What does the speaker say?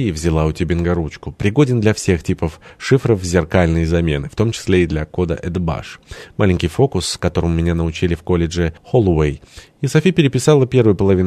и взяла у Тюбинга ручку. Пригоден для всех типов шифров зеркальной замены, в том числе и для кода Эдбаш. Маленький фокус, которому меня научили в колледже Холлоуэй. И Софи переписала первую половину